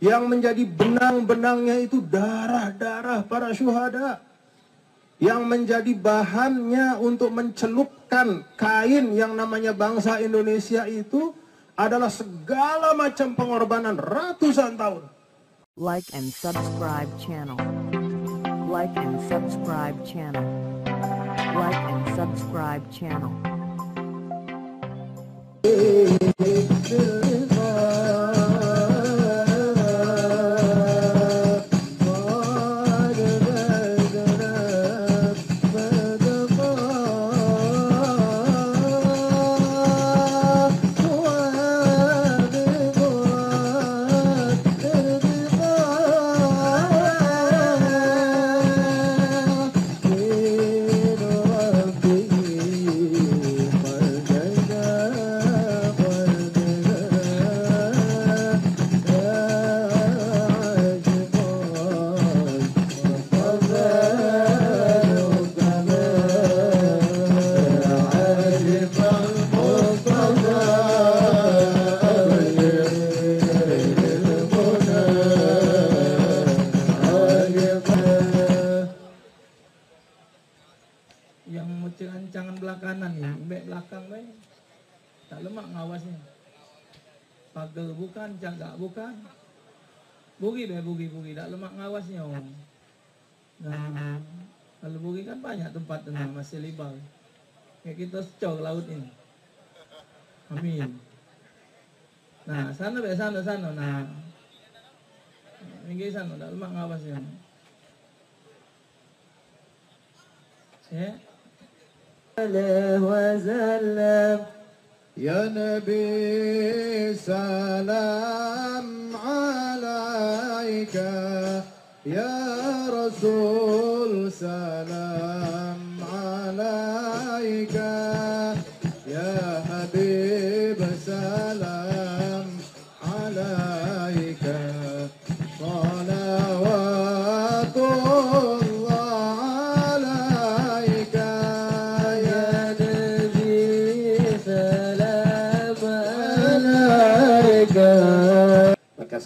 yang menjadi benang-benangnya itu darah-darah para syuhada yang menjadi bahannya untuk mencelupkan kain yang namanya bangsa Indonesia itu adalah segala macam pengorbanan ratusan tahun. Like and subscribe channel. Like and subscribe channel. Like and subscribe channel. Belakangan ya, belakang be. Tak lemak ngawasnya. Pagar bukan, cagak bukan. Bugi be, bugi, bugi. Tak lemak ngawasnya. Oh. Nah, kalau bugi kan banyak tempat tenang, masih libal. Kayak kita secor laut ini. Amin. Nah, sana be, sana, sana. Nah, minggir sana, tak lemak ngawasnya. Ya. عليه وسلم. يا نبي سلام عليك. يا رسول سلام عليك.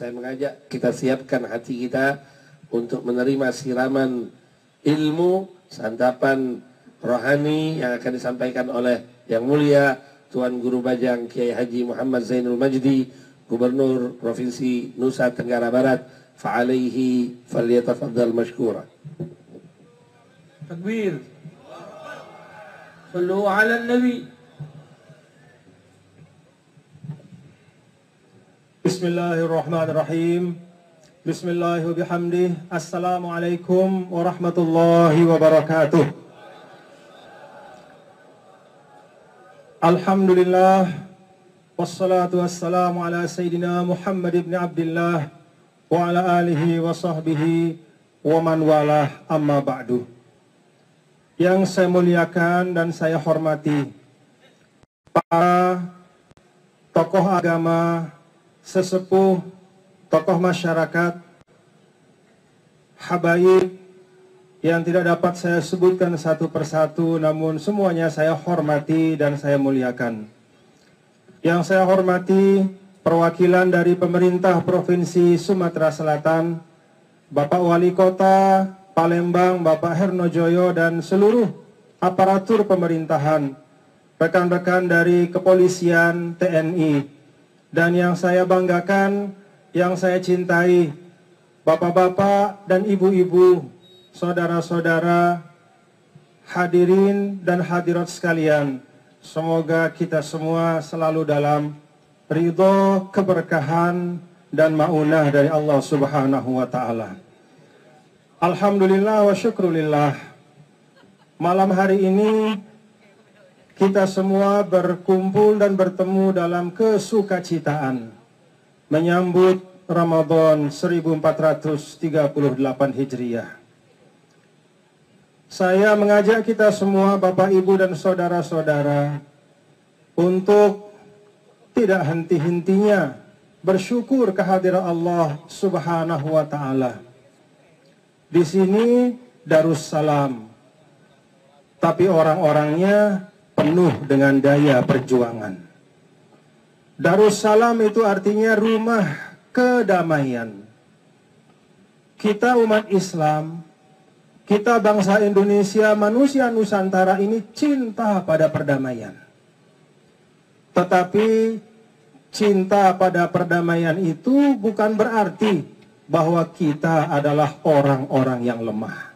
Saya mengajak kita siapkan hati kita untuk menerima siraman ilmu, santapan rohani yang akan disampaikan oleh Yang Mulia Tuan Guru Bajang Kiai Haji Muhammad Zainul Majdi, Gubernur Provinsi Nusa Tenggara Barat. Fa'alaihi falyatafaddal mashkura. تكبير صلوا على النبي Bismillahirrahmanirrahim. Bismillah wa bihamdih. Assalamualaikum warahmatullahi wabarakatuh. Alhamdulillah. Wassalatu wassalamu ala Sayyidina Muhammad ibn Abdullah wa ala alihi wa sahbihi wa man walah amma ba'du. Yang saya muliakan dan saya hormati para tokoh agama, sesepuh, tokoh masyarakat, habaib yang tidak dapat saya sebutkan satu persatu namun semuanya saya hormati dan saya muliakan. Yang saya hormati perwakilan dari pemerintah Provinsi Sumatera Selatan, Bapak Wali Kota Palembang, Bapak Hernojoyo dan seluruh aparatur pemerintahan, rekan-rekan dari kepolisian TNI, dan yang saya banggakan, yang saya cintai, bapak-bapak dan ibu-ibu, saudara-saudara, hadirin dan hadirat sekalian. Semoga kita semua selalu dalam ridho, keberkahan, dan maunah dari Allah Subhanahu wa Ta'ala. Alhamdulillah wa syukrulillah. Malam hari ini kita semua berkumpul dan bertemu dalam kesukacitaan menyambut Ramadan 1438 Hijriah. Saya mengajak kita semua Bapak Ibu dan saudara-saudara untuk tidak henti-hentinya bersyukur kehadiran Allah Subhanahu wa taala. Di sini Darussalam. Tapi orang-orangnya penuh dengan daya perjuangan. Darussalam itu artinya rumah kedamaian. Kita umat Islam, kita bangsa Indonesia, manusia Nusantara ini cinta pada perdamaian. Tetapi cinta pada perdamaian itu bukan berarti bahwa kita adalah orang-orang yang lemah.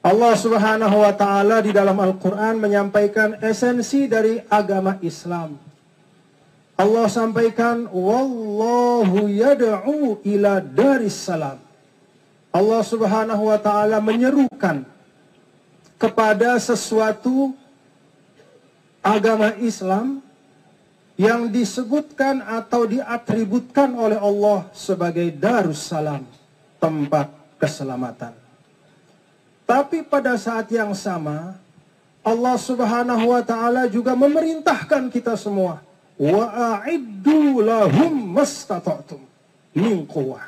Allah Subhanahu wa taala di dalam Al-Qur'an menyampaikan esensi dari agama Islam. Allah sampaikan wallahu yad'u ila daris salam. Allah Subhanahu wa taala menyerukan kepada sesuatu agama Islam yang disebutkan atau diatributkan oleh Allah sebagai Darussalam, tempat keselamatan. Tapi pada saat yang sama, Allah Subhanahu wa taala juga memerintahkan kita semua, wa a'iddu lahum mastata'tum min quwwah.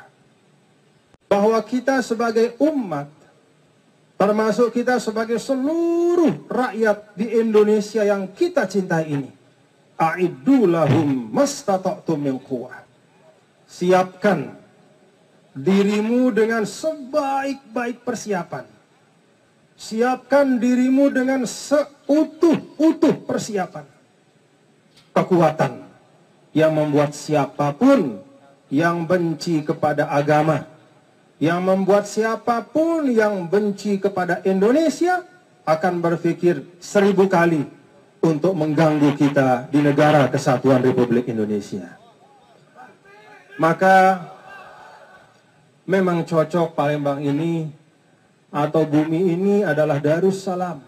Bahwa kita sebagai umat termasuk kita sebagai seluruh rakyat di Indonesia yang kita cintai ini, a'iddu lahum mastata'tum min quwwah. Siapkan dirimu dengan sebaik-baik persiapan Siapkan dirimu dengan seutuh-utuh persiapan. Kekuatan yang membuat siapa pun yang benci kepada agama, yang membuat siapa pun yang benci kepada Indonesia akan berpikir seribu kali untuk mengganggu kita di negara kesatuan Republik Indonesia. Maka memang cocok Palembang ini atau bumi ini adalah Darussalam.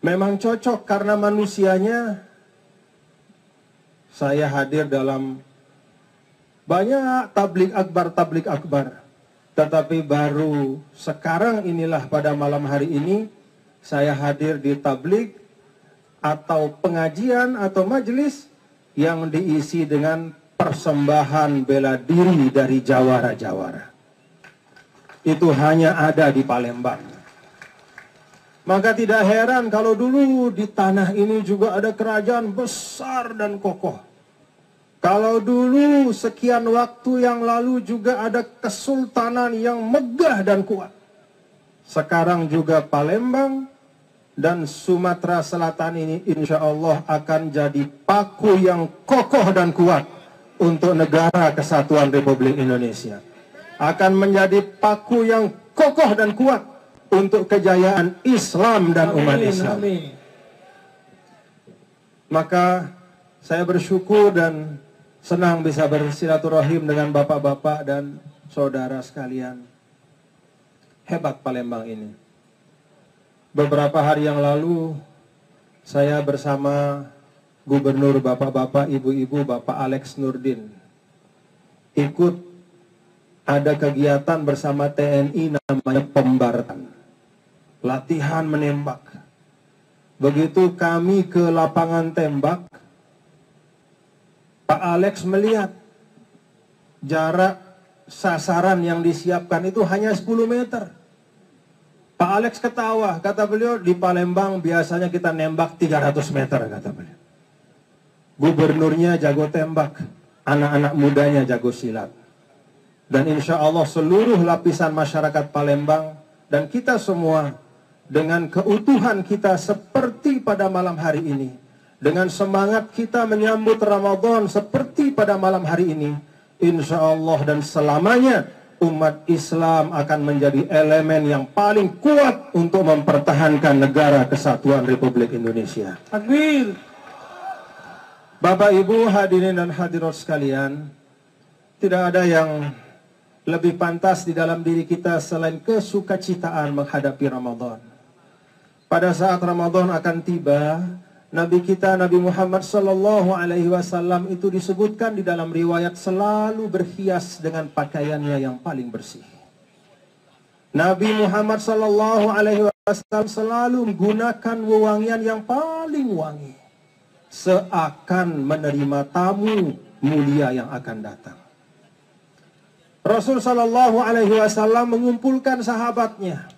Memang cocok karena manusianya saya hadir dalam banyak tablik akbar tablik akbar. Tetapi baru sekarang inilah pada malam hari ini saya hadir di tablik atau pengajian atau majelis yang diisi dengan persembahan bela diri dari jawara-jawara itu hanya ada di Palembang. Maka tidak heran kalau dulu di tanah ini juga ada kerajaan besar dan kokoh. Kalau dulu sekian waktu yang lalu juga ada kesultanan yang megah dan kuat. Sekarang juga Palembang dan Sumatera Selatan ini insya Allah akan jadi paku yang kokoh dan kuat untuk negara kesatuan Republik Indonesia akan menjadi paku yang kokoh dan kuat untuk kejayaan Islam dan umat Islam. Maka saya bersyukur dan senang bisa bersilaturahim dengan bapak-bapak dan saudara sekalian. Hebat Palembang ini. Beberapa hari yang lalu saya bersama Gubernur Bapak-bapak, Ibu-ibu, Bapak Alex Nurdin ikut ada kegiatan bersama TNI namanya pembaratan. Latihan menembak. Begitu kami ke lapangan tembak, Pak Alex melihat jarak sasaran yang disiapkan itu hanya 10 meter. Pak Alex ketawa, kata beliau di Palembang biasanya kita nembak 300 meter, kata beliau. Gubernurnya jago tembak, anak-anak mudanya jago silat. Dan insya Allah seluruh lapisan masyarakat Palembang dan kita semua dengan keutuhan kita seperti pada malam hari ini. Dengan semangat kita menyambut Ramadan seperti pada malam hari ini. Insya Allah dan selamanya umat Islam akan menjadi elemen yang paling kuat untuk mempertahankan negara kesatuan Republik Indonesia. Takbir. Bapak Ibu hadirin dan hadirat sekalian, tidak ada yang lebih pantas di dalam diri kita selain kesukacitaan menghadapi Ramadan. Pada saat Ramadan akan tiba, Nabi kita Nabi Muhammad sallallahu alaihi wasallam itu disebutkan di dalam riwayat selalu berhias dengan pakaiannya yang paling bersih. Nabi Muhammad sallallahu alaihi wasallam selalu menggunakan wewangian yang paling wangi seakan menerima tamu mulia yang akan datang. Rasul Shallallahu Alaihi Wasallam mengumpulkan sahabatnya,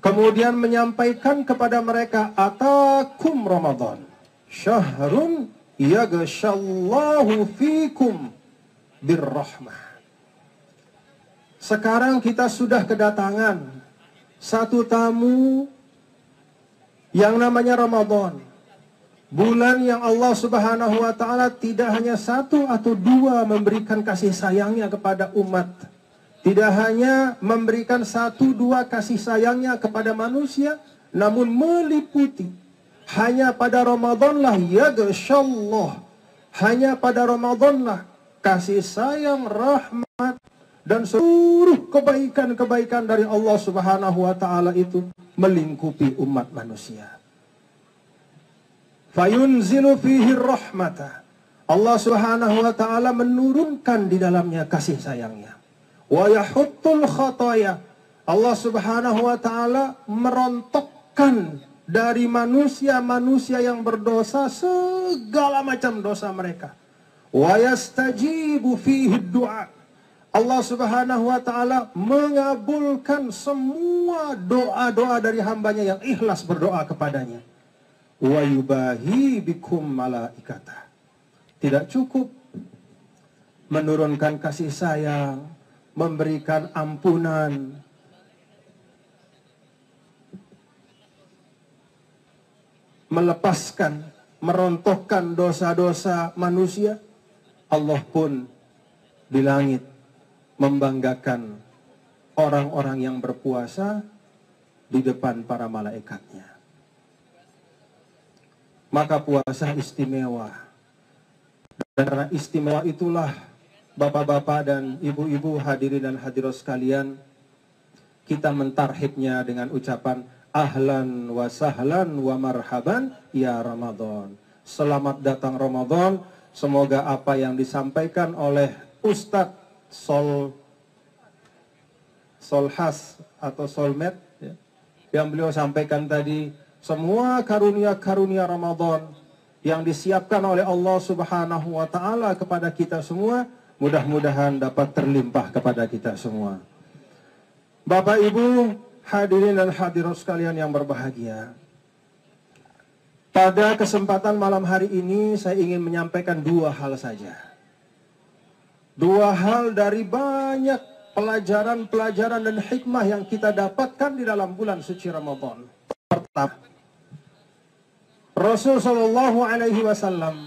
kemudian menyampaikan kepada mereka, "Atakum Ramadan, syahrun yaghshallahu fikum birrahmah. Sekarang kita sudah kedatangan satu tamu yang namanya Ramadan. Bulan yang Allah Subhanahu wa taala tidak hanya satu atau dua memberikan kasih sayangnya kepada umat. Tidak hanya memberikan satu dua kasih sayangnya kepada manusia, namun meliputi hanya pada Ramadanlah ya Allah. Hanya pada Ramadanlah kasih sayang, rahmat dan seluruh kebaikan-kebaikan dari Allah Subhanahu wa taala itu melingkupi umat manusia fayunzilu fihi rahmata. Allah Subhanahu wa taala menurunkan di dalamnya kasih sayangnya. Wa yahuttul khataya. Allah Subhanahu wa taala merontokkan dari manusia-manusia yang berdosa segala macam dosa mereka. Wa yastajibu fihi du'a. Allah Subhanahu wa taala mengabulkan semua doa-doa dari hambanya yang ikhlas berdoa kepadanya wa yubahi bikum malaikata. Tidak cukup menurunkan kasih sayang, memberikan ampunan, melepaskan, merontokkan dosa-dosa manusia, Allah pun di langit membanggakan orang-orang yang berpuasa di depan para malaikatnya maka puasa istimewa. Dan karena istimewa itulah Bapak-bapak dan ibu-ibu hadirin dan hadirat sekalian, kita mentarhibnya dengan ucapan ahlan wa sahlan wa marhaban ya Ramadan. Selamat datang Ramadan. Semoga apa yang disampaikan oleh Ustadz Sol Solhas atau Solmed ya, yang beliau sampaikan tadi semua karunia-karunia Ramadan yang disiapkan oleh Allah Subhanahu wa taala kepada kita semua mudah-mudahan dapat terlimpah kepada kita semua. Bapak Ibu, hadirin dan hadirat sekalian yang berbahagia. Pada kesempatan malam hari ini saya ingin menyampaikan dua hal saja. Dua hal dari banyak pelajaran-pelajaran dan hikmah yang kita dapatkan di dalam bulan suci Ramadan. Pertama, Rasul Shallallahu Alaihi Wasallam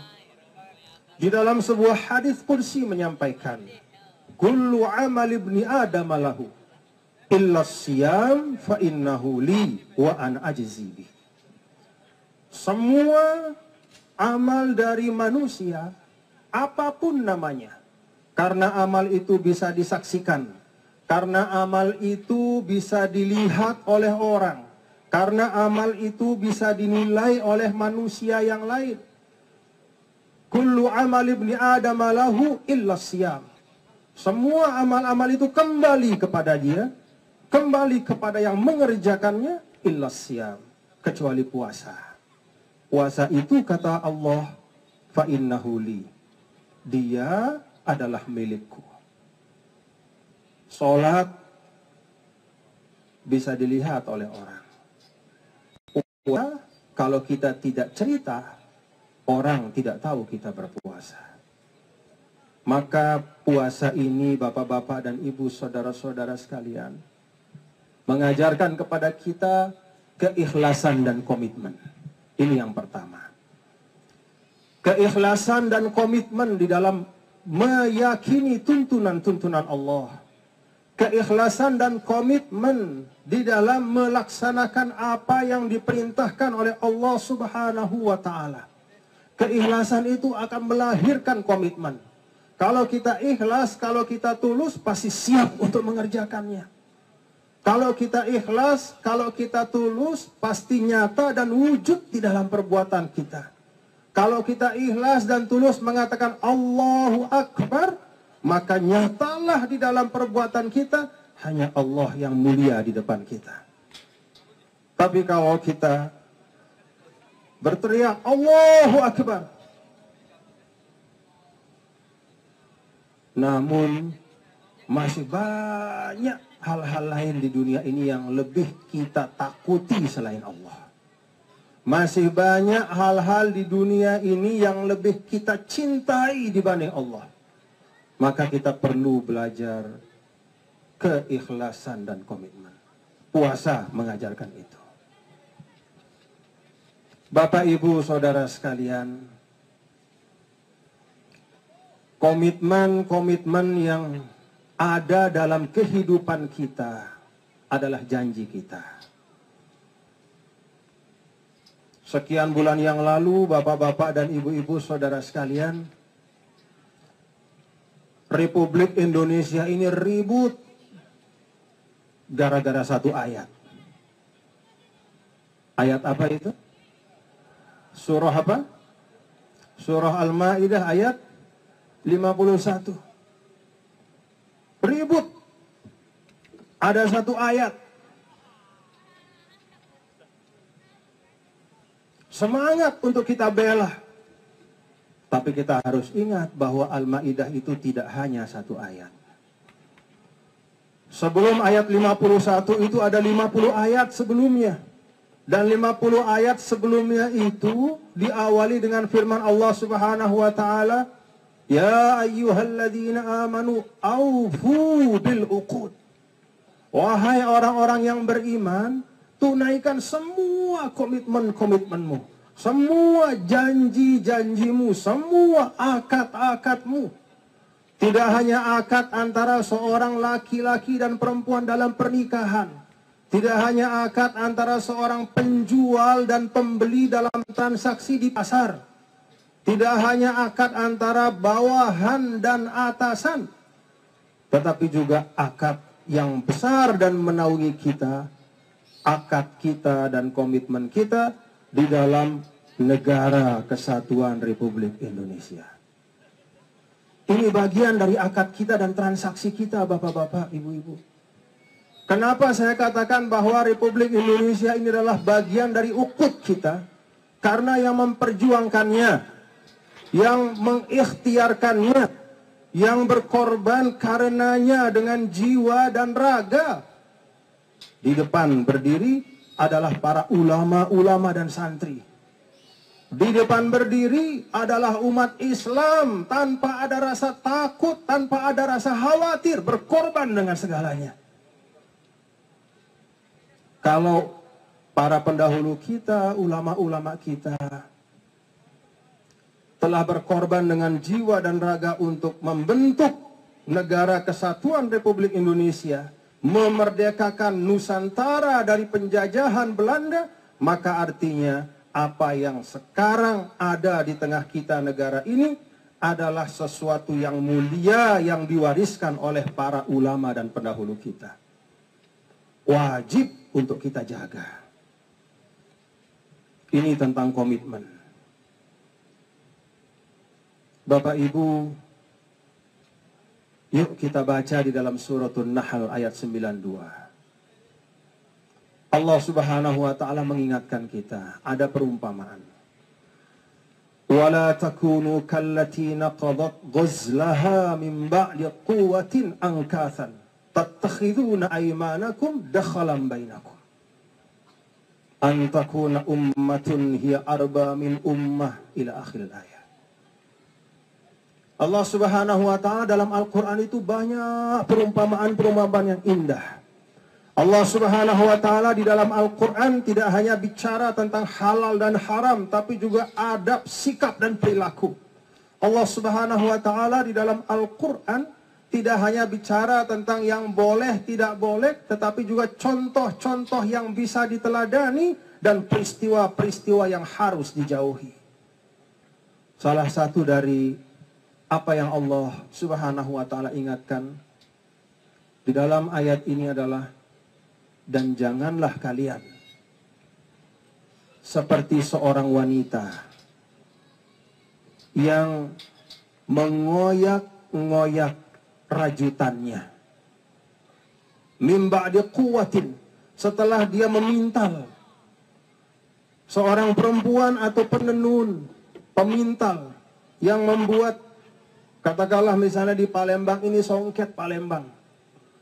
di dalam sebuah hadis kursi menyampaikan, "Kullu amal ibni Adam lahu illa siyam fa innahu li wa an ajzibi." Semua amal dari manusia apa pun namanya karena amal itu bisa disaksikan karena amal itu bisa dilihat oleh orang karena amal itu bisa dinilai oleh manusia yang lain. Kullu amal ibni Adam lahu illa siyam. Semua amal-amal itu kembali kepada dia. Kembali kepada yang mengerjakannya illa siyam. Kecuali puasa. Puasa itu kata Allah fa innahu li. Dia adalah milikku. Salat bisa dilihat oleh orang puasa, kalau kita tidak cerita, orang tidak tahu kita berpuasa. Maka puasa ini bapak-bapak dan ibu saudara-saudara sekalian mengajarkan kepada kita keikhlasan dan komitmen. Ini yang pertama. Keikhlasan dan komitmen di dalam meyakini tuntunan-tuntunan Allah keikhlasan dan komitmen di dalam melaksanakan apa yang diperintahkan oleh Allah Subhanahu wa taala. Keikhlasan itu akan melahirkan komitmen. Kalau kita ikhlas, kalau kita tulus pasti siap untuk mengerjakannya. Kalau kita ikhlas, kalau kita tulus pasti nyata dan wujud di dalam perbuatan kita. Kalau kita ikhlas dan tulus mengatakan Allahu Akbar, maka nyatalah di dalam perbuatan kita hanya Allah yang mulia di depan kita. Tapi kalau kita berteriak Allahu Akbar namun masih banyak hal-hal lain di dunia ini yang lebih kita takuti selain Allah. Masih banyak hal-hal di dunia ini yang lebih kita cintai dibanding Allah. Maka kita perlu belajar keikhlasan dan komitmen. Puasa mengajarkan itu. Bapak, Ibu, Saudara sekalian, komitmen-komitmen yang ada dalam kehidupan kita adalah janji kita. Sekian bulan yang lalu, bapak-bapak dan ibu-ibu saudara sekalian, Republik Indonesia ini ribut gara-gara satu ayat. Ayat apa itu? Surah apa? Surah Al-Maidah ayat 51. Ribut. Ada satu ayat. Semangat untuk kita bela. Tapi kita harus ingat bahwa Al-Maidah itu tidak hanya satu ayat. Sebelum ayat 51 itu ada 50 ayat sebelumnya. Dan 50 ayat sebelumnya itu diawali dengan firman Allah Subhanahu wa taala, "Ya ayyuhalladzina amanu aufu bil uqud." Wahai orang-orang yang beriman, tunaikan semua komitmen-komitmenmu, semua janji-janjimu, semua akad-akadmu. Tidak hanya akad antara seorang laki-laki dan perempuan dalam pernikahan. Tidak hanya akad antara seorang penjual dan pembeli dalam transaksi di pasar. Tidak hanya akad antara bawahan dan atasan. Tetapi juga akad yang besar dan menaungi kita. Akad kita dan komitmen kita di dalam negara kesatuan Republik Indonesia. Ini bagian dari akad kita dan transaksi kita Bapak-bapak, Ibu-ibu. Kenapa saya katakan bahwa Republik Indonesia ini adalah bagian dari ukut kita? Karena yang memperjuangkannya, yang mengikhtiarkannya, yang berkorban karenanya dengan jiwa dan raga. Di depan berdiri adalah para ulama-ulama dan santri. Di depan berdiri adalah umat Islam tanpa ada rasa takut, tanpa ada rasa khawatir, berkorban dengan segalanya. Kalau para pendahulu kita, ulama-ulama kita telah berkorban dengan jiwa dan raga untuk membentuk negara kesatuan Republik Indonesia, memerdekakan Nusantara dari penjajahan Belanda, maka artinya apa yang sekarang ada di tengah kita negara ini adalah sesuatu yang mulia yang diwariskan oleh para ulama dan pendahulu kita. Wajib untuk kita jaga. Ini tentang komitmen. Bapak Ibu, yuk kita baca di dalam suratul Nahl ayat 92. Allah Subhanahu wa taala mengingatkan kita ada perumpamaan. Wala takunu kallati naqadat ghazlaha min ba'di quwwatin ankathan tattakhidhuna aymanakum dakhalan bainakum. An takuna ummatun hiya arba min ummah ila akhir ayat. Allah Subhanahu wa taala dalam Al-Qur'an itu banyak perumpamaan-perumpamaan yang indah. Allah Subhanahu wa taala di dalam Al-Qur'an tidak hanya bicara tentang halal dan haram tapi juga adab, sikap dan perilaku. Allah Subhanahu wa taala di dalam Al-Qur'an tidak hanya bicara tentang yang boleh tidak boleh tetapi juga contoh-contoh yang bisa diteladani dan peristiwa-peristiwa yang harus dijauhi. Salah satu dari apa yang Allah Subhanahu wa taala ingatkan di dalam ayat ini adalah dan janganlah kalian seperti seorang wanita yang mengoyak-ngoyak rajutannya mimba dia kuatin setelah dia memintal seorang perempuan atau penenun pemintal yang membuat Katakanlah misalnya di Palembang ini songket Palembang.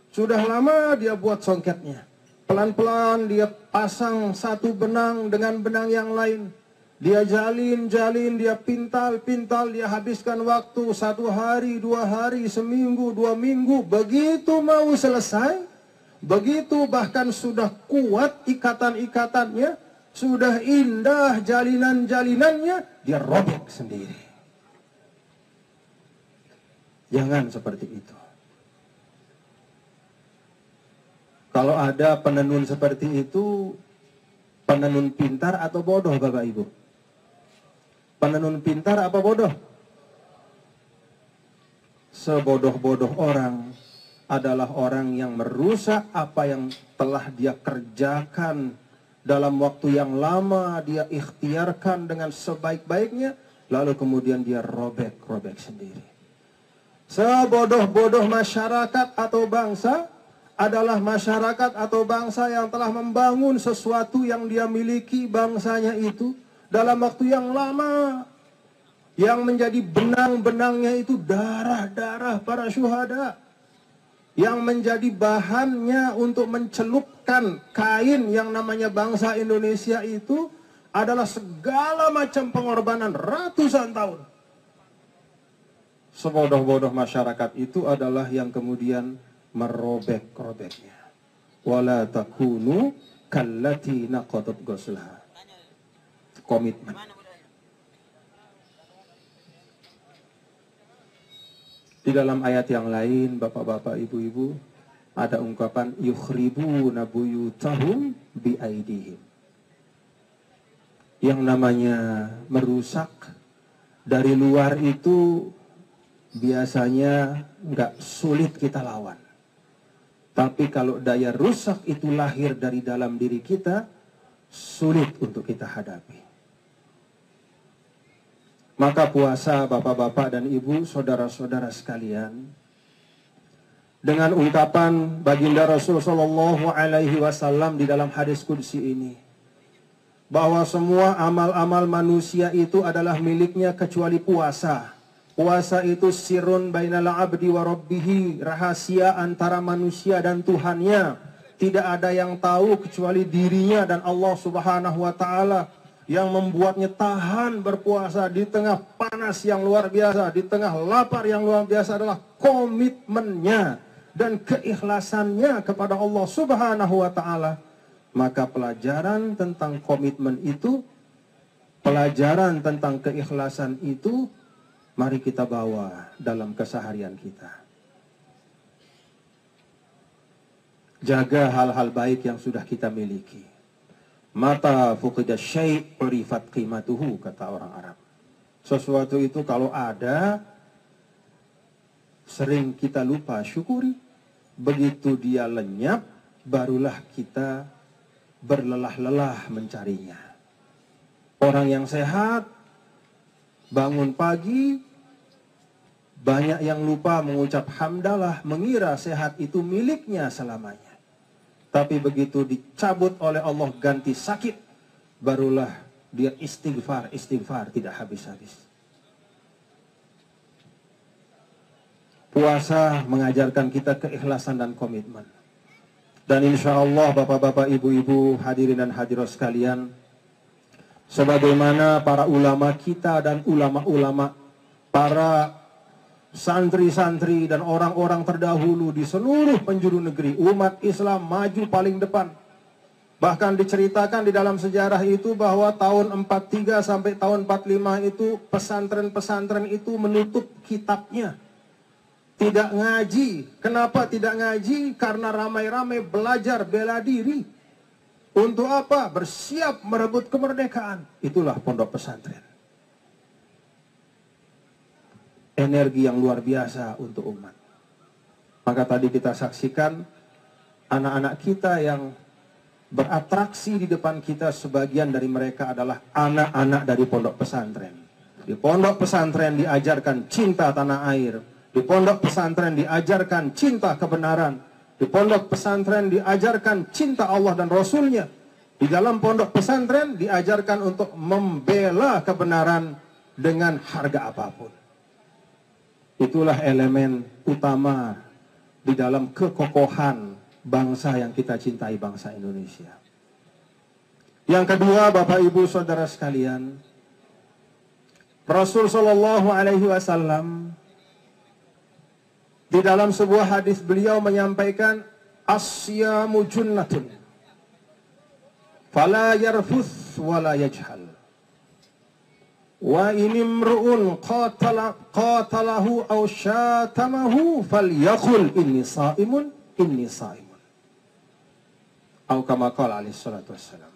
Sudah lama dia buat songketnya. Pelan-pelan dia pasang satu benang dengan benang yang lain. Dia jalin, jalin, dia pintal, pintal, dia habiskan waktu satu hari, dua hari, seminggu, dua minggu. Begitu mau selesai, begitu bahkan sudah kuat ikatan-ikatannya, sudah indah jalinan-jalinannya, dia robek sendiri. Jangan seperti itu. Kalau ada penenun seperti itu, penenun pintar atau bodoh Bapak Ibu? Penenun pintar apa bodoh? Sebodoh-bodoh orang adalah orang yang merusak apa yang telah dia kerjakan dalam waktu yang lama dia ikhtiarkan dengan sebaik-baiknya lalu kemudian dia robek-robek sendiri. Sebodoh-bodoh masyarakat atau bangsa adalah masyarakat atau bangsa yang telah membangun sesuatu yang dia miliki bangsanya itu dalam waktu yang lama yang menjadi benang-benangnya itu darah-darah para syuhada yang menjadi bahannya untuk mencelupkan kain yang namanya bangsa Indonesia itu adalah segala macam pengorbanan ratusan tahun. Sebodoh-bodoh masyarakat itu adalah yang kemudian merobek-robeknya. Wala takunu kallati naqadat ghuslaha komitmen. Di dalam ayat yang lain, bapak-bapak, ibu-ibu, ada ungkapan yukhribu nabuyutahum biaidihim. Yang namanya merusak dari luar itu biasanya nggak sulit kita lawan. Tapi kalau daya rusak itu lahir dari dalam diri kita, sulit untuk kita hadapi. Maka puasa bapak-bapak dan ibu, saudara-saudara sekalian, dengan ungkapan baginda Rasul Shallallahu Alaihi Wasallam di dalam hadis kudsi ini, bahwa semua amal-amal manusia itu adalah miliknya kecuali puasa. Puasa itu sirun bainal abdi wa rabbihi, rahasia antara manusia dan Tuhannya. Tidak ada yang tahu kecuali dirinya dan Allah Subhanahu wa taala yang membuatnya tahan berpuasa di tengah panas yang luar biasa, di tengah lapar yang luar biasa adalah komitmennya dan keikhlasannya kepada Allah Subhanahu wa taala. Maka pelajaran tentang komitmen itu, pelajaran tentang keikhlasan itu mari kita bawa dalam keseharian kita. Jaga hal-hal baik yang sudah kita miliki Mata fuqida syai' urifat qimatuhu kata orang Arab. Sesuatu itu kalau ada sering kita lupa syukuri. Begitu dia lenyap barulah kita berlelah-lelah mencarinya. Orang yang sehat bangun pagi banyak yang lupa mengucap hamdalah mengira sehat itu miliknya selamanya. Tapi begitu dicabut oleh Allah ganti sakit, barulah dia istighfar, istighfar tidak habis-habis. Puasa mengajarkan kita keikhlasan dan komitmen. Dan insya Allah bapak-bapak, ibu-ibu, hadirin dan hadirat sekalian, sebagaimana para ulama kita dan ulama-ulama, para santri-santri dan orang-orang terdahulu di seluruh penjuru negeri umat Islam maju paling depan. Bahkan diceritakan di dalam sejarah itu bahwa tahun 43 sampai tahun 45 itu pesantren-pesantren itu menutup kitabnya. Tidak ngaji. Kenapa tidak ngaji? Karena ramai-ramai belajar bela diri. Untuk apa? Bersiap merebut kemerdekaan. Itulah pondok pesantren. Energi yang luar biasa untuk umat. Maka tadi kita saksikan anak-anak kita yang beratraksi di depan kita sebagian dari mereka adalah anak-anak dari pondok pesantren. Di pondok pesantren diajarkan cinta tanah air. Di pondok pesantren diajarkan cinta kebenaran. Di pondok pesantren diajarkan cinta Allah dan Rasulnya. Di dalam pondok pesantren diajarkan untuk membela kebenaran dengan harga apa pun. Itulah elemen utama di dalam kekokohan bangsa yang kita cintai, bangsa Indonesia. Yang kedua, Bapak Ibu Saudara sekalian, Rasul Shallallahu Alaihi Wasallam di dalam sebuah hadis beliau menyampaikan asyamu junnatun fala yarfuth wala yajhal wa inimru'un qatala qatalahu aw syatamahu falyaqul inni sa'imun inni sa'imun. Atau kama qala alaihi salatu wassalam.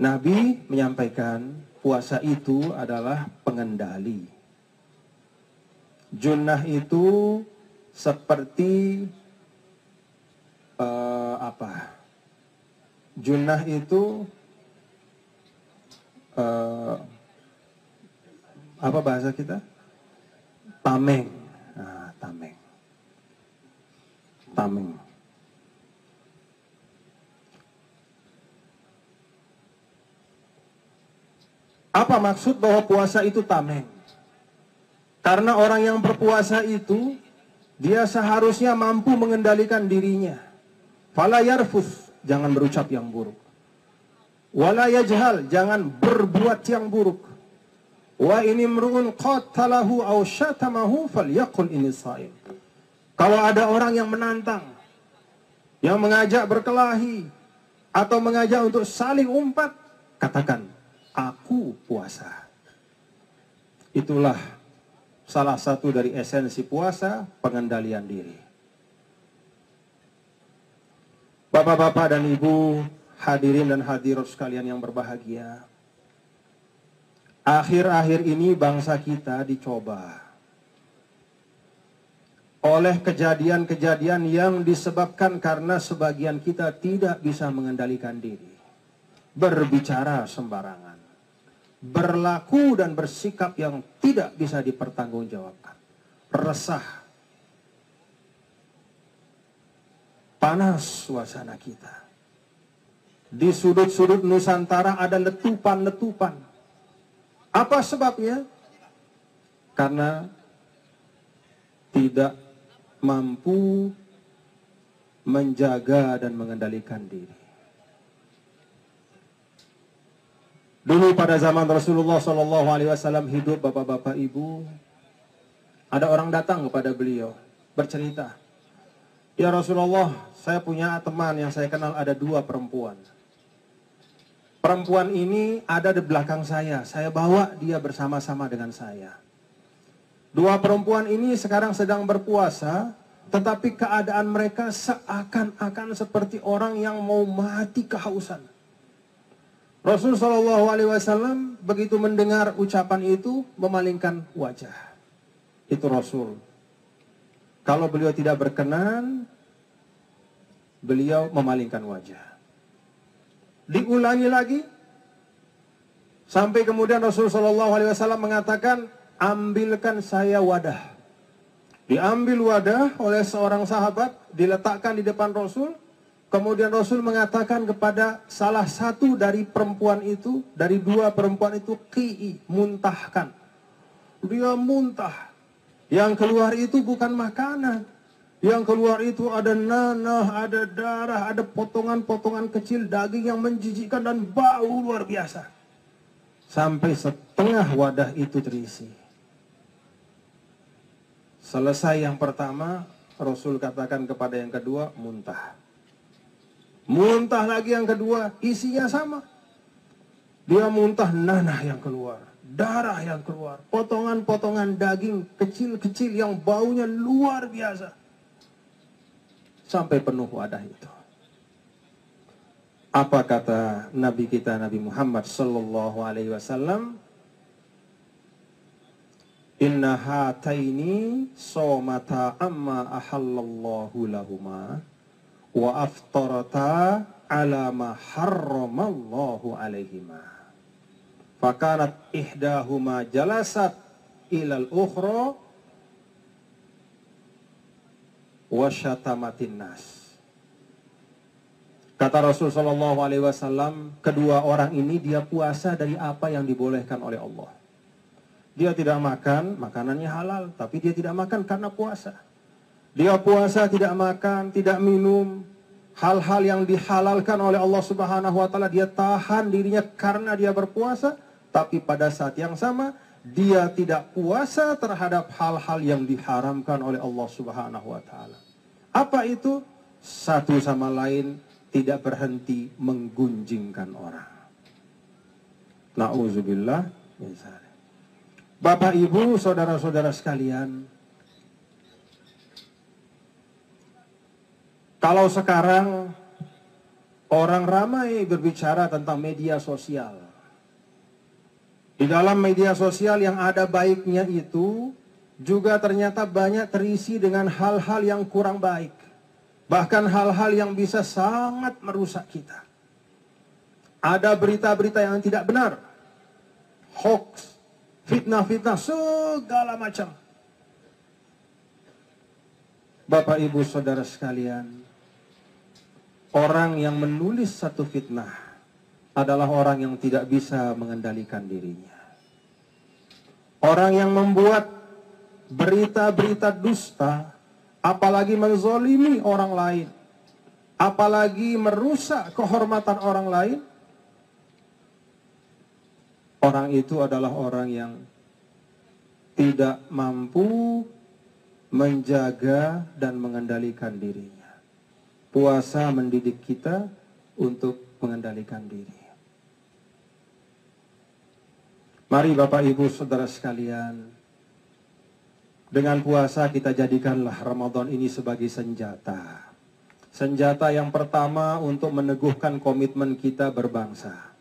Nabi menyampaikan puasa itu adalah pengendali. Junnah itu seperti uh, apa? Junnah itu uh, apa bahasa kita? Tameng. Nah, tameng. Tameng. Apa maksud bahwa puasa itu tameng? Karena orang yang berpuasa itu dia seharusnya mampu mengendalikan dirinya. Fala yarfus, jangan berucap yang buruk. Wala yajhal, jangan berbuat yang buruk. Wa ini mru'un qatalahu aw syatamahu falyaqul ini saim. Kalau ada orang yang menantang, yang mengajak berkelahi, atau mengajak untuk saling umpat, katakan, aku puasa. Itulah salah satu dari esensi puasa, pengendalian diri. Bapak-bapak dan ibu, hadirin dan hadirat sekalian yang berbahagia. Akhir-akhir ini bangsa kita dicoba oleh kejadian-kejadian yang disebabkan karena sebagian kita tidak bisa mengendalikan diri. Berbicara sembarangan berlaku dan bersikap yang tidak bisa dipertanggungjawabkan. Resah. Panas suasana kita. Di sudut-sudut Nusantara ada letupan-letupan. Apa sebabnya? Karena tidak mampu menjaga dan mengendalikan diri. Dulu pada zaman Rasulullah Shallallahu Alaihi Wasallam hidup bapak-bapak ibu, ada orang datang kepada beliau bercerita, ya Rasulullah, saya punya teman yang saya kenal ada dua perempuan. Perempuan ini ada di belakang saya, saya bawa dia bersama-sama dengan saya. Dua perempuan ini sekarang sedang berpuasa, tetapi keadaan mereka seakan-akan seperti orang yang mau mati kehausan. Rasul Shallallahu Alaihi Wasallam begitu mendengar ucapan itu memalingkan wajah. Itu Rasul. Kalau beliau tidak berkenan, beliau memalingkan wajah. Diulangi lagi, sampai kemudian Rasul Shallallahu Alaihi Wasallam mengatakan, ambilkan saya wadah. Diambil wadah oleh seorang sahabat, diletakkan di depan Rasul, Kemudian Rasul mengatakan kepada salah satu dari perempuan itu, dari dua perempuan itu, ki'i, muntahkan. Dia muntah. Yang keluar itu bukan makanan. Yang keluar itu ada nanah, ada darah, ada potongan-potongan kecil daging yang menjijikkan dan bau luar biasa. Sampai setengah wadah itu terisi. Selesai yang pertama, Rasul katakan kepada yang kedua, muntah. Muntah lagi yang kedua, isinya sama. Dia muntah nanah yang keluar, darah yang keluar, potongan-potongan daging kecil-kecil yang baunya luar biasa. Sampai penuh wadah itu. Apa kata Nabi kita Nabi Muhammad sallallahu alaihi wasallam? Inna hataini somata amma ahallallahu lahuma wa aftarata ala ma harramallahu alaihima. Fakanat ihdahuma jalasat ilal ukhra wa syatamatin nas. Kata Rasul Shallallahu Alaihi Wasallam, kedua orang ini dia puasa dari apa yang dibolehkan oleh Allah. Dia tidak makan, makanannya halal, tapi dia tidak makan karena puasa. Dia puasa tidak makan, tidak minum, hal-hal yang dihalalkan oleh Allah Subhanahu wa taala dia tahan dirinya karena dia berpuasa, tapi pada saat yang sama dia tidak puasa terhadap hal-hal yang diharamkan oleh Allah Subhanahu wa taala. Apa itu? Satu sama lain tidak berhenti menggunjingkan orang. Nauzubillah. Bapak Ibu, saudara-saudara sekalian, kalau sekarang orang ramai berbicara tentang media sosial. Di dalam media sosial yang ada baiknya itu juga ternyata banyak terisi dengan hal-hal yang kurang baik. Bahkan hal-hal yang bisa sangat merusak kita. Ada berita-berita yang tidak benar. Hoax, fitnah-fitnah, segala macam. Bapak, Ibu, Saudara sekalian, orang yang menulis satu fitnah adalah orang yang tidak bisa mengendalikan dirinya. Orang yang membuat berita-berita dusta, apalagi menzolimi orang lain, apalagi merusak kehormatan orang lain, orang itu adalah orang yang tidak mampu menjaga dan mengendalikan dirinya. Puasa mendidik kita untuk mengendalikan diri. Mari Bapak Ibu Saudara sekalian, dengan puasa kita jadikanlah Ramadan ini sebagai senjata. Senjata yang pertama untuk meneguhkan komitmen kita berbangsa.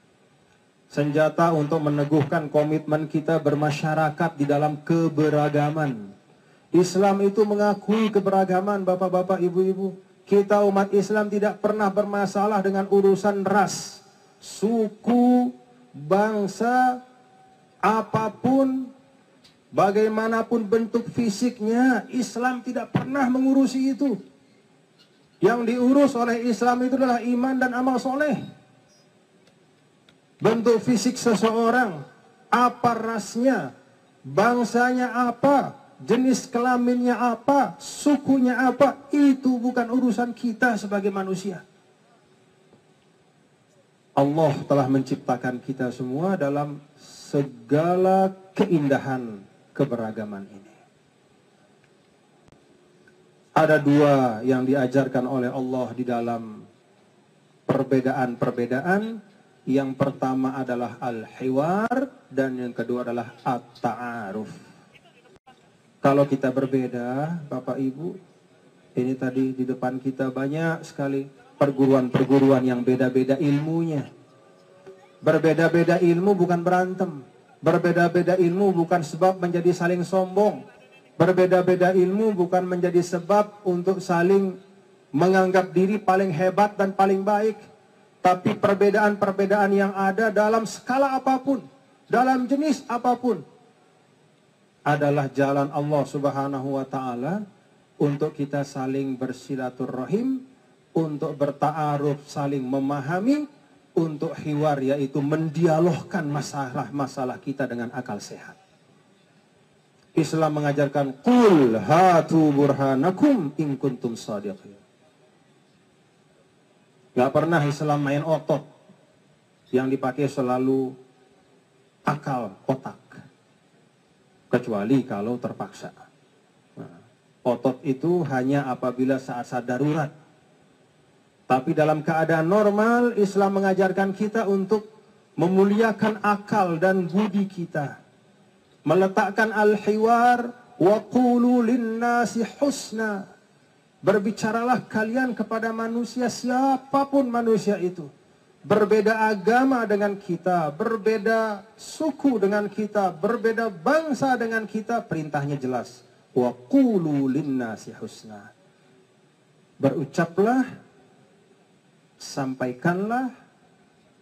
Senjata untuk meneguhkan komitmen kita bermasyarakat di dalam keberagaman. Islam itu mengakui keberagaman Bapak-bapak, Ibu-ibu. Kita umat Islam tidak pernah bermasalah dengan urusan ras, suku, bangsa, apa pun, bagaimanapun bentuk fisiknya, Islam tidak pernah mengurusi itu. Yang diurus oleh Islam itu adalah iman dan amal soleh. Bentuk fisik seseorang, apa rasnya, bangsanya apa, jenis kelaminnya apa, sukunya apa, itu bukan urusan kita sebagai manusia. Allah telah menciptakan kita semua dalam segala keindahan keberagaman ini. Ada dua yang diajarkan oleh Allah di dalam perbedaan-perbedaan. Yang pertama adalah al-hiwar dan yang kedua adalah at-ta'aruf. Kalau kita berbeda, Bapak Ibu, ini tadi di depan kita banyak sekali perguruan-perguruan yang beda-beda ilmunya. Berbeda-beda ilmu bukan berantem. Berbeda-beda ilmu bukan sebab menjadi saling sombong. Berbeda-beda ilmu bukan menjadi sebab untuk saling menganggap diri paling hebat dan paling baik. Tapi perbedaan-perbedaan yang ada dalam skala apa pun, dalam jenis apa pun, adalah jalan Allah Subhanahu wa taala untuk kita saling bersilaturahim, untuk bertaaruf, saling memahami, untuk hiwar yaitu mendialogkan masalah-masalah kita dengan akal sehat. Islam mengajarkan qul hatu burhanakum in kuntum shadiqin. Gak pernah Islam main otot. Yang dipakai selalu akal, otak kecuali kalau terpaksa. Nah, otot itu hanya apabila saat-saat darurat. Tapi dalam keadaan normal, Islam mengajarkan kita untuk memuliakan akal dan budi kita. Meletakkan al-hiwar wa qulu linnasi husna. Berbicaralah kalian kepada manusia siapa pun manusia itu berbeda agama dengan kita, berbeda suku dengan kita, berbeda bangsa dengan kita, perintahnya jelas. Wa qulu linnasi husna. Berucaplah, sampaikanlah,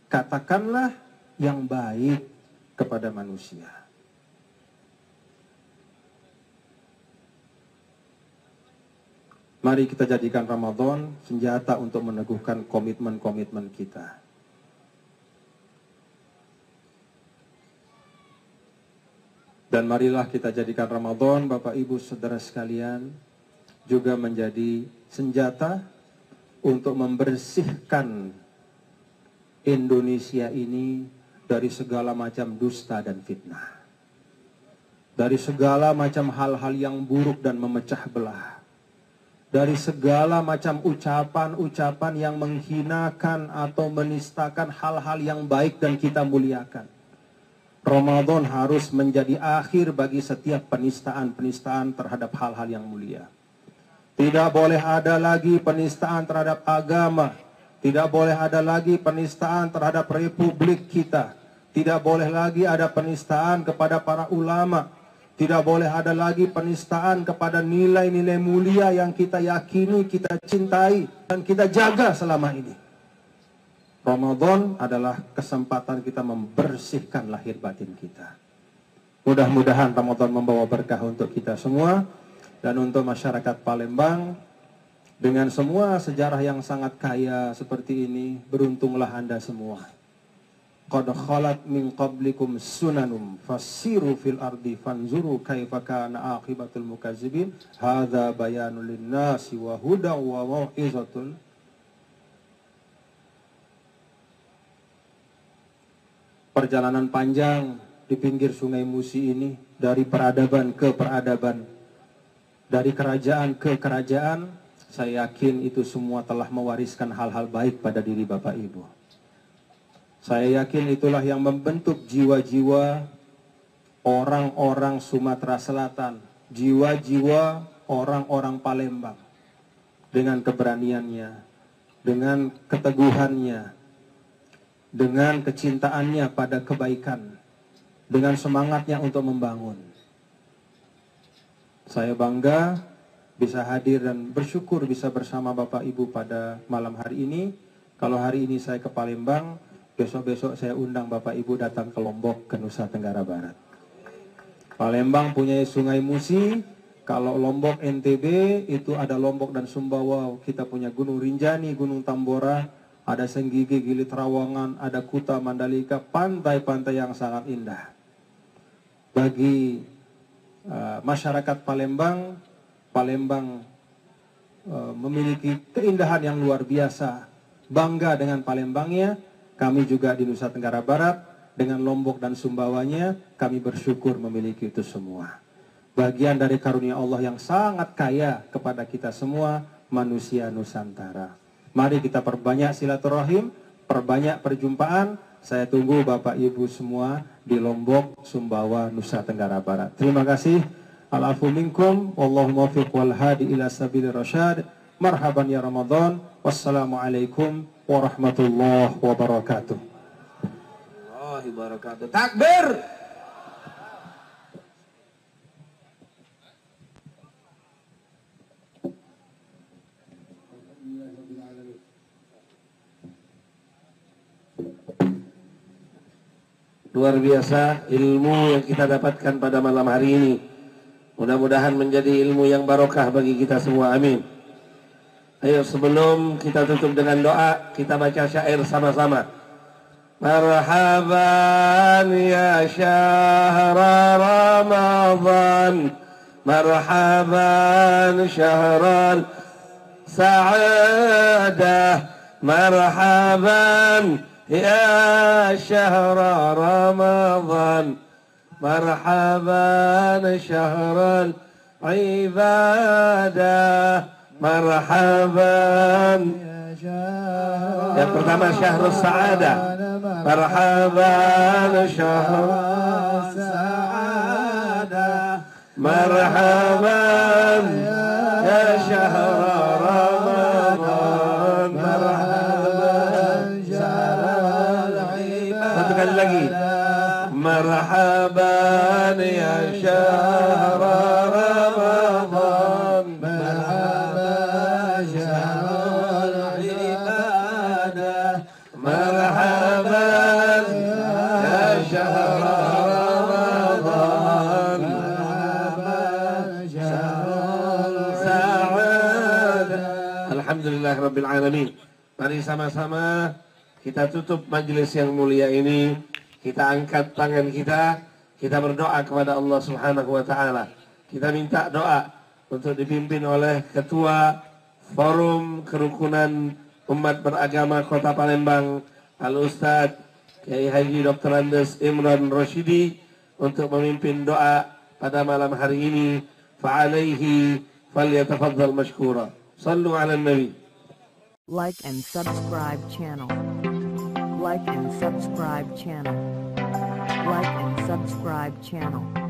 katakanlah yang baik kepada manusia. Mari kita jadikan Ramadan senjata untuk meneguhkan komitmen-komitmen kita. Dan marilah kita jadikan Ramadan, Bapak Ibu Saudara sekalian, juga menjadi senjata untuk membersihkan Indonesia ini dari segala macam dusta dan fitnah. Dari segala macam hal-hal yang buruk dan memecah belah. Dari segala macam ucapan-ucapan yang menghinakan atau menistakan hal-hal yang baik dan kita muliakan. Ramadan harus menjadi akhir bagi setiap penistaan-penistaan terhadap hal-hal yang mulia. Tidak boleh ada lagi penistaan terhadap agama. Tidak boleh ada lagi penistaan terhadap republik kita. Tidak boleh lagi ada penistaan kepada para ulama. Tidak boleh ada lagi penistaan kepada nilai-nilai mulia yang kita yakini, kita cintai, dan kita jaga selama ini. Ramadan adalah kesempatan kita membersihkan lahir batin kita. Mudah-mudahan Ramadan membawa berkah untuk kita semua dan untuk masyarakat Palembang dengan semua sejarah yang sangat kaya seperti ini, beruntunglah Anda semua. Qad khalat min qablikum sunanum fasiru fil ardi fanzuru kaifa kana aqibatul mukazzibin. Hadza bayanul linnasi wa huda wa mau'izatul perjalanan panjang di pinggir sungai Musi ini dari peradaban ke peradaban dari kerajaan ke kerajaan saya yakin itu semua telah mewariskan hal-hal baik pada diri Bapak Ibu saya yakin itulah yang membentuk jiwa-jiwa orang-orang Sumatera Selatan jiwa-jiwa orang-orang Palembang dengan keberaniannya dengan keteguhannya dengan kecintaannya pada kebaikan, dengan semangatnya untuk membangun. Saya bangga bisa hadir dan bersyukur bisa bersama Bapak Ibu pada malam hari ini. Kalau hari ini saya ke Palembang, besok-besok saya undang Bapak Ibu datang ke Lombok, ke Nusa Tenggara Barat. Palembang punya sungai Musi, kalau Lombok NTB itu ada Lombok dan Sumbawa, kita punya Gunung Rinjani, Gunung Tambora, ada Senggigi, Gili Trawangan, ada Kuta, Mandalika, pantai-pantai yang sangat indah. Bagi uh, masyarakat Palembang, Palembang uh, memiliki keindahan yang luar biasa. Bangga dengan Palembangnya, kami juga di Nusa Tenggara Barat, dengan Lombok dan Sumbawanya, kami bersyukur memiliki itu semua. Bagian dari karunia Allah yang sangat kaya kepada kita semua, manusia Nusantara. Mari kita perbanyak silaturahim, perbanyak perjumpaan. Saya tunggu Bapak Ibu semua di Lombok, Sumbawa, Nusa Tenggara Barat. Terima kasih. Al-afu minkum. Wallahu muwaffiq wal hadi ila sabili rasyad. Marhaban ya Ramadan. Wassalamualaikum warahmatullahi wabarakatuh. Allahi barakatuh. Takbir. Luar biasa ilmu yang kita dapatkan pada malam hari ini. Mudah-mudahan menjadi ilmu yang barokah bagi kita semua. Amin. Ayo sebelum kita tutup dengan doa, kita baca syair sama-sama. Marhaban ya syahra Ramadan. Marhaban syahran sa'adah. Marhaban يا شهر رمضان مرحبا شهر العبادة مرحبا. يا شهر pertama شهر السعادة مرحبا شهر السعادة مرحبا. يا Alamin Mari sama-sama kita tutup majelis yang mulia ini. Kita angkat tangan kita. Kita berdoa kepada Allah Subhanahu Wa Ta'ala. Kita minta doa untuk dipimpin oleh Ketua Forum Kerukunan Umat Beragama Kota Palembang Al-Ustadz Kiai Haji Dr. Andes Imran Roshidi untuk memimpin doa pada malam hari ini. Fa'alaihi falyatafaddal mashkura. Sallu ala nabi Like and subscribe channel. Like and subscribe channel. Like and subscribe channel.